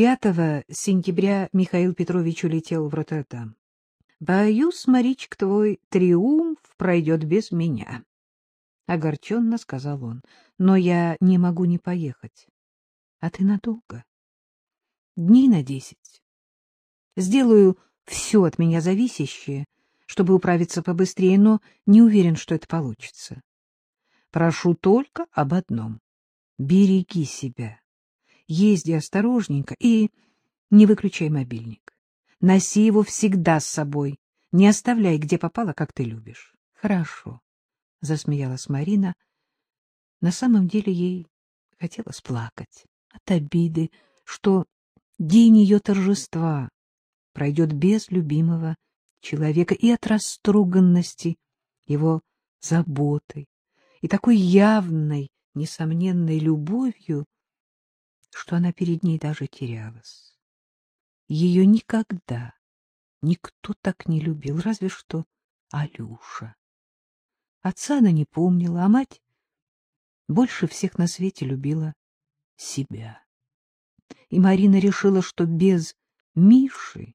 5 сентября Михаил Петрович улетел в Роттердам. Боюсь, Маричка, твой триумф пройдет без меня. — огорченно сказал он. — Но я не могу не поехать. — А ты надолго? — Дней на десять. Сделаю все от меня зависящее, чтобы управиться побыстрее, но не уверен, что это получится. Прошу только об одном. Береги себя. Езди осторожненько и не выключай мобильник. Носи его всегда с собой. Не оставляй, где попало, как ты любишь. Хорошо, — засмеялась Марина. На самом деле ей хотелось плакать от обиды, что день ее торжества пройдет без любимого человека и от раструганности его заботой и такой явной, несомненной любовью, что она перед ней даже терялась. Ее никогда никто так не любил, разве что Алюша. Отца она не помнила, а мать больше всех на свете любила себя. И Марина решила, что без Миши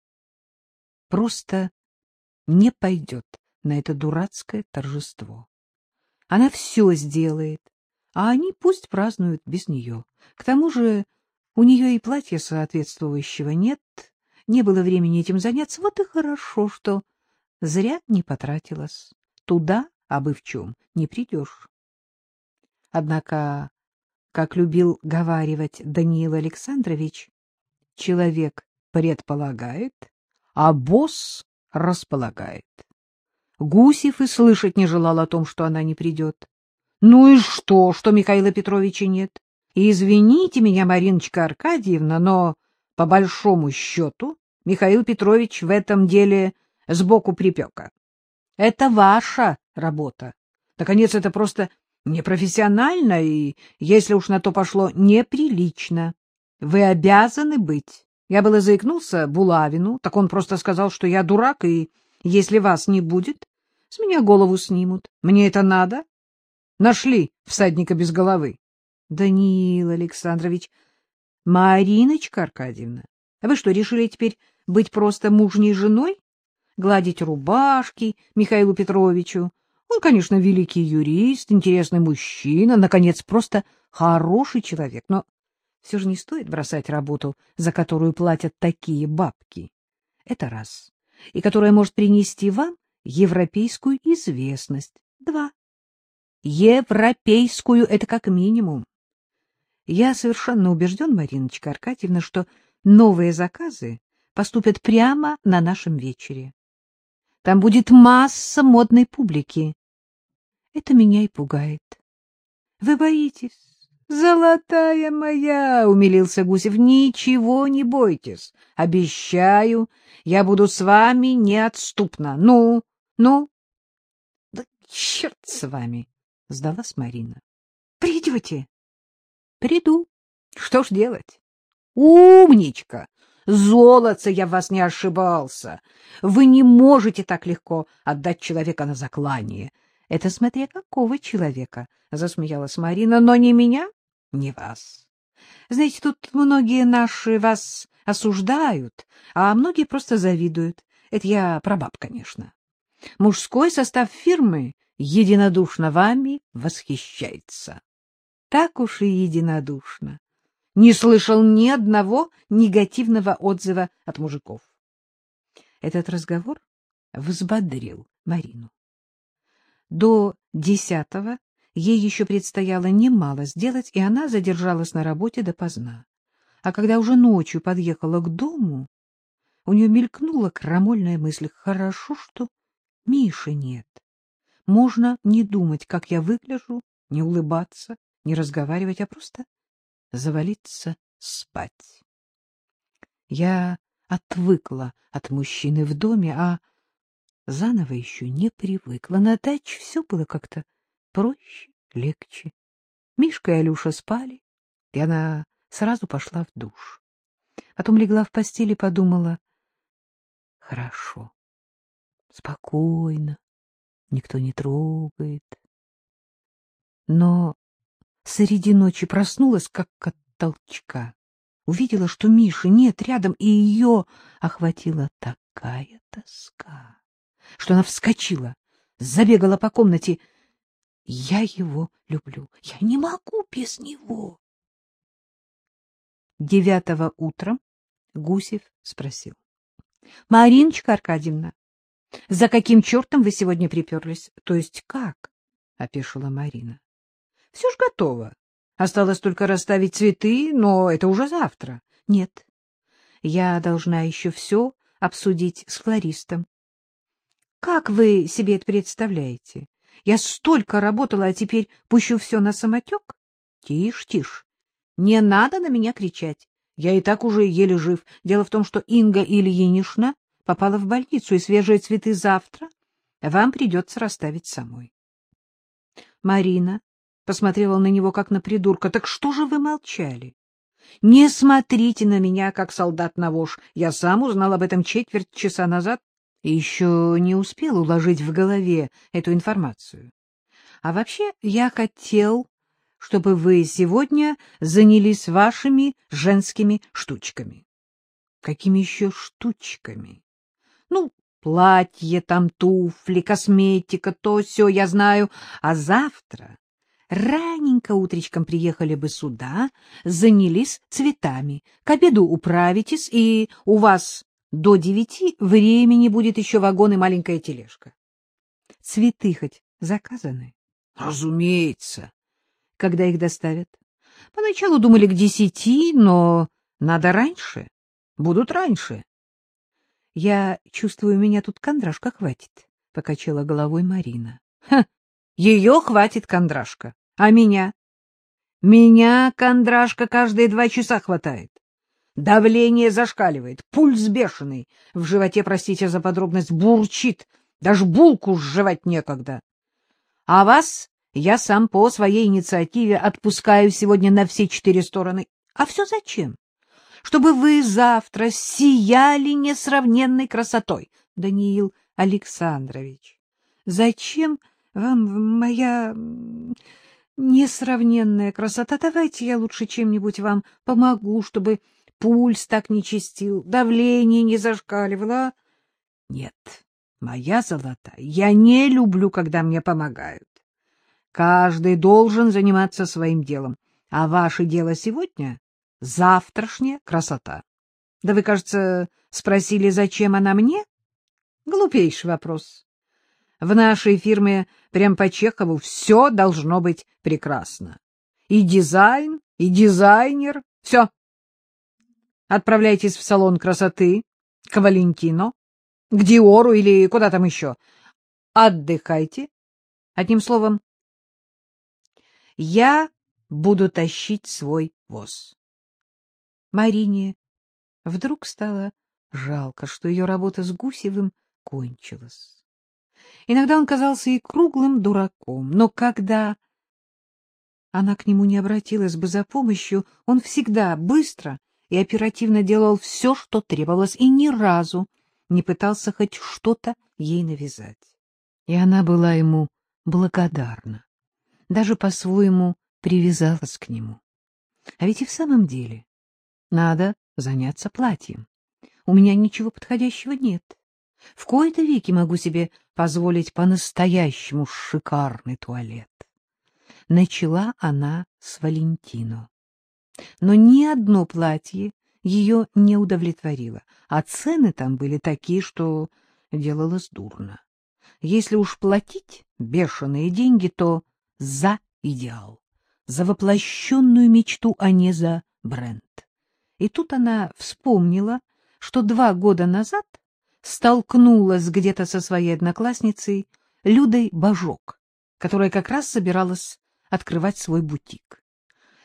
просто не пойдет на это дурацкое торжество. Она все сделает, а они пусть празднуют без нее. К тому же у нее и платья соответствующего нет, не было времени этим заняться. Вот и хорошо, что зря не потратилась. Туда, абы в чем, не придешь. Однако, как любил говаривать Даниил Александрович, человек предполагает, а босс располагает. Гусев и слышать не желал о том, что она не придет. Ну и что, что Михаила Петровича нет? И извините меня, Мариночка Аркадьевна, но, по большому счету, Михаил Петрович в этом деле сбоку припека. Это ваша работа. Наконец, это просто непрофессионально и, если уж на то пошло, неприлично. Вы обязаны быть. Я было заикнулся Булавину, так он просто сказал, что я дурак, и если вас не будет, с меня голову снимут. Мне это надо? Нашли всадника без головы. Даниил Александрович, Мариночка Аркадьевна, а вы что, решили теперь быть просто мужней женой? Гладить рубашки Михаилу Петровичу? Он, конечно, великий юрист, интересный мужчина, наконец, просто хороший человек, но все же не стоит бросать работу, за которую платят такие бабки. Это раз. И которая может принести вам европейскую известность. Два. Европейскую — это как минимум. Я совершенно убежден, Мариночка Аркадьевна, что новые заказы поступят прямо на нашем вечере. Там будет масса модной публики. Это меня и пугает. Вы боитесь? Золотая моя, умилился Гусев. Ничего не бойтесь. Обещаю, я буду с вами неотступно. Ну, ну. Да черт с вами, сдалась Марина. Придете? Приду. Что ж делать? Умничка! Золотце, я в вас не ошибался. Вы не можете так легко отдать человека на заклание. Это смотря какого человека, — засмеялась Марина, — но не меня, не вас. Знаете, тут многие наши вас осуждают, а многие просто завидуют. Это я про баб, конечно. Мужской состав фирмы единодушно вами восхищается. Так уж и единодушно не слышал ни одного негативного отзыва от мужиков. Этот разговор взбодрил Марину. До десятого ей еще предстояло немало сделать, и она задержалась на работе допоздна. А когда уже ночью подъехала к дому, у нее мелькнула крамольная мысль. Хорошо, что Миши нет. Можно не думать, как я выгляжу, не улыбаться, не разговаривать, а просто завалиться спать. Я отвыкла от мужчины в доме, а заново еще не привыкла. На даче все было как-то проще, легче. Мишка и Алюша спали, и она сразу пошла в душ. Потом легла в постель и подумала, хорошо, спокойно, никто не трогает. Но среди ночи проснулась, как от толчка. увидела, что Миши нет рядом, и ее охватила такая тоска, что она вскочила, забегала по комнате. Я его люблю, я не могу без него. Девятого утром Гусев спросил. — Мариночка Аркадьевна, за каким чертом вы сегодня приперлись? — То есть как? — опешила Марина. — Все ж готово. Осталось только расставить цветы, но это уже завтра. — Нет, я должна еще все обсудить с флористом. — Как вы себе это представляете? Я столько работала, а теперь пущу все на самотек? — Тише, тише. Не надо на меня кричать. Я и так уже еле жив. Дело в том, что Инга Ильинична попала в больницу, и свежие цветы завтра вам придется расставить самой. Марина посмотрела на него, как на придурка. — Так что же вы молчали? — Не смотрите на меня, как солдат на вож. Я сам узнал об этом четверть часа назад и еще не успел уложить в голове эту информацию. А вообще я хотел чтобы вы сегодня занялись вашими женскими штучками. Какими еще штучками? Платье, там туфли, косметика, то все я знаю. А завтра раненько утречком приехали бы сюда, занялись цветами. К обеду управитесь, и у вас до девяти времени будет еще вагон и маленькая тележка. Цветы хоть заказаны? Разумеется когда их доставят. Поначалу думали к десяти, но надо раньше. Будут раньше. — Я чувствую, меня тут кондрашка хватит, — покачала головой Марина. — Ее хватит кондрашка. А меня? Меня кондрашка каждые два часа хватает. Давление зашкаливает, пульс бешеный. В животе, простите за подробность, бурчит. Даже булку сживать некогда. А вас я сам по своей инициативе отпускаю сегодня на все четыре стороны. А все зачем? Чтобы вы завтра сияли несравненной красотой. Даниил Александрович, зачем вам моя несравненная красота? Давайте я лучше чем-нибудь вам помогу, чтобы пульс так не чистил, давление не зашкаливало. Нет, моя золотая, я не люблю, когда мне помогают. Каждый должен заниматься своим делом. А ваше дело сегодня — завтрашняя красота. Да вы, кажется, спросили, зачем она мне? Глупейший вопрос. В нашей фирме, прям по Чехову, все должно быть прекрасно. И дизайн, и дизайнер. Все. Отправляйтесь в салон красоты, к Валентино, к Диору или куда там еще. Отдыхайте. Одним словом, я буду тащить свой воз. Марине вдруг стало жалко, что ее работа с Гусевым кончилась. Иногда он казался ей круглым дураком, но когда она к нему не обратилась бы за помощью, он всегда быстро и оперативно делал все, что требовалось, и ни разу не пытался хоть что-то ей навязать. И она была ему благодарна даже по-своему привязалась к нему. А ведь и в самом деле надо заняться платьем. У меня ничего подходящего нет. В кои-то веки могу себе позволить по-настоящему шикарный туалет. Начала она с Валентино. Но ни одно платье ее не удовлетворило, а цены там были такие, что делалось дурно. Если уж платить бешеные деньги, то за идеал, за воплощенную мечту, а не за бренд. И тут она вспомнила, что два года назад столкнулась где-то со своей одноклассницей Людой Бажок, которая как раз собиралась открывать свой бутик.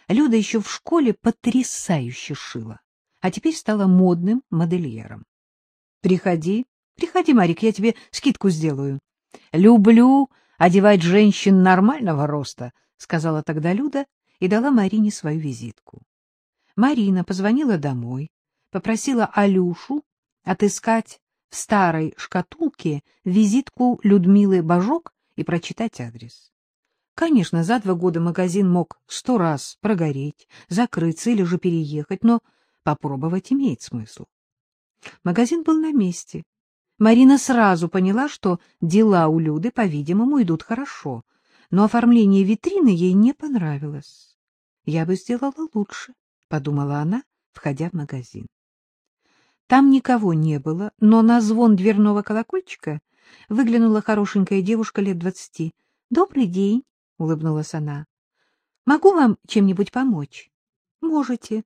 Люда еще в школе потрясающе шила, а теперь стала модным модельером. — Приходи, приходи, Марик, я тебе скидку сделаю. Люблю одевать женщин нормального роста, — сказала тогда Люда и дала Марине свою визитку. Марина позвонила домой, попросила Алюшу отыскать в старой шкатулке визитку Людмилы Бажок и прочитать адрес. Конечно, за два года магазин мог сто раз прогореть, закрыться или же переехать, но попробовать имеет смысл. Магазин был на месте. Марина сразу поняла, что дела у Люды, по-видимому, идут хорошо, но оформление витрины ей не понравилось. «Я бы сделала лучше», — подумала она, входя в магазин. Там никого не было, но на звон дверного колокольчика выглянула хорошенькая девушка лет двадцати. — Добрый день, — улыбнулась она. — Могу вам чем-нибудь помочь? — Можете,